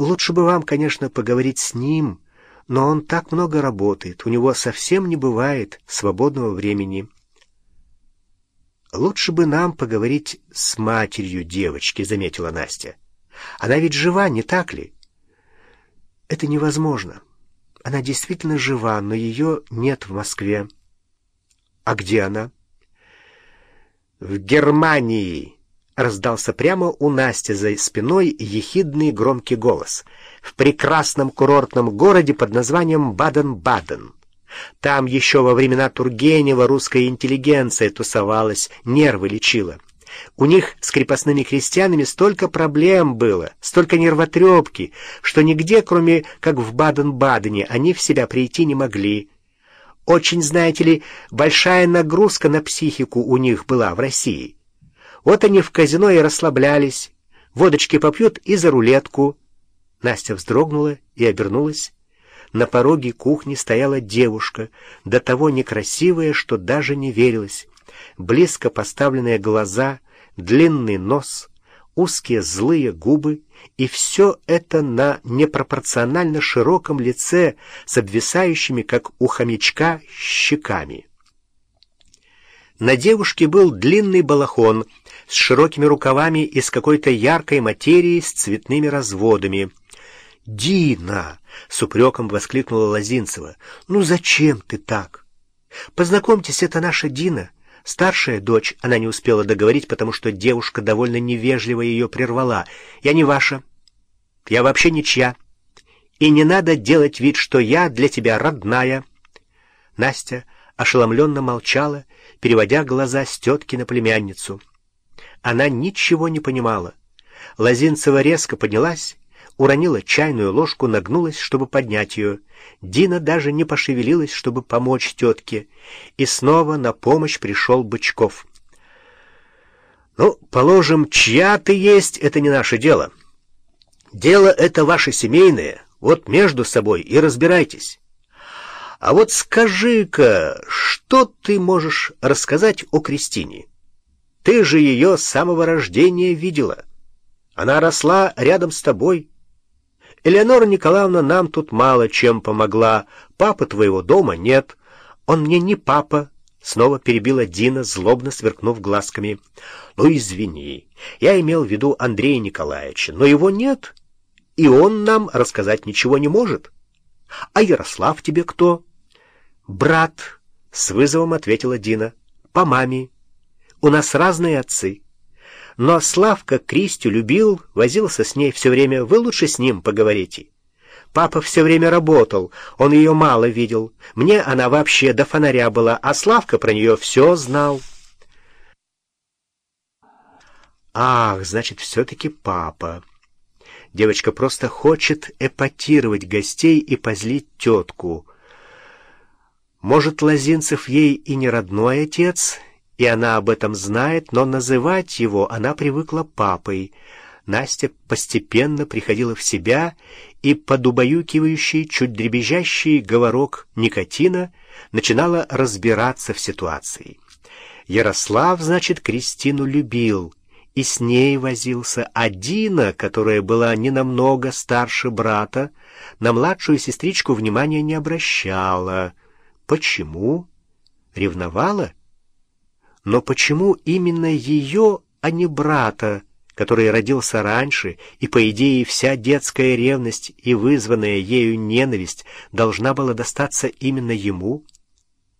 Лучше бы вам, конечно, поговорить с ним, но он так много работает, у него совсем не бывает свободного времени. Лучше бы нам поговорить с матерью девочки, заметила Настя. Она ведь жива, не так ли? Это невозможно. Она действительно жива, но ее нет в Москве. А где она? В Германии, раздался прямо у Насти за спиной ехидный громкий голос. В прекрасном курортном городе под названием Баден-Баден. Там еще во времена Тургенева русская интеллигенция тусовалась, нервы лечила. У них с крепостными крестьянами столько проблем было, столько нервотрепки, что нигде, кроме как в Баден-Бадене, они в себя прийти не могли. Очень, знаете ли, большая нагрузка на психику у них была в России. Вот они в казино и расслаблялись, водочки попьют и за рулетку. Настя вздрогнула и обернулась. На пороге кухни стояла девушка, до того некрасивая, что даже не верилась. Близко поставленные глаза, длинный нос, узкие злые губы, и все это на непропорционально широком лице с обвисающими, как у хомячка, щеками. На девушке был длинный балахон с широкими рукавами из какой-то яркой материи с цветными разводами. «Дина!» — с упреком воскликнула Лозинцева. «Ну зачем ты так? Познакомьтесь, это наша Дина, старшая дочь». Она не успела договорить, потому что девушка довольно невежливо ее прервала. «Я не ваша. Я вообще ничья. И не надо делать вид, что я для тебя родная». Настя ошеломленно молчала, переводя глаза с тетки на племянницу. Она ничего не понимала. Лозинцева резко поднялась, уронила чайную ложку, нагнулась, чтобы поднять ее. Дина даже не пошевелилась, чтобы помочь тетке. И снова на помощь пришел Бычков. «Ну, положим, чья ты есть, это не наше дело. Дело это ваше семейное, вот между собой и разбирайтесь». А вот скажи-ка, что ты можешь рассказать о Кристине? Ты же ее с самого рождения видела. Она росла рядом с тобой. Элеонора Николаевна нам тут мало чем помогла. Папы твоего дома нет. Он мне не папа, — снова перебила Дина, злобно сверкнув глазками. «Ну, извини, я имел в виду Андрея Николаевича, но его нет, и он нам рассказать ничего не может. А Ярослав тебе кто?» «Брат», — с вызовом ответила Дина, — «по маме. У нас разные отцы. Но Славка Кристю любил, возился с ней все время. Вы лучше с ним поговорите. Папа все время работал, он ее мало видел. Мне она вообще до фонаря была, а Славка про нее все знал». «Ах, значит, все-таки папа». Девочка просто хочет эпатировать гостей и позлить тетку — может, Лозинцев ей и не родной отец, и она об этом знает, но называть его она привыкла папой. Настя постепенно приходила в себя, и под убаюкивающий, чуть дребезжащий говорок никотина начинала разбираться в ситуации. Ярослав, значит, Кристину любил и с ней возился, а Дина, которая была не намного старше брата, на младшую сестричку внимания не обращала — Почему? Ревновала? Но почему именно ее, а не брата, который родился раньше, и, по идее, вся детская ревность и вызванная ею ненависть должна была достаться именно ему —